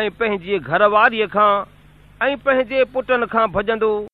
۽ پنهنجي گهرواريءَ کان ۽ پنهنجي پٽن کان ڀڄندو.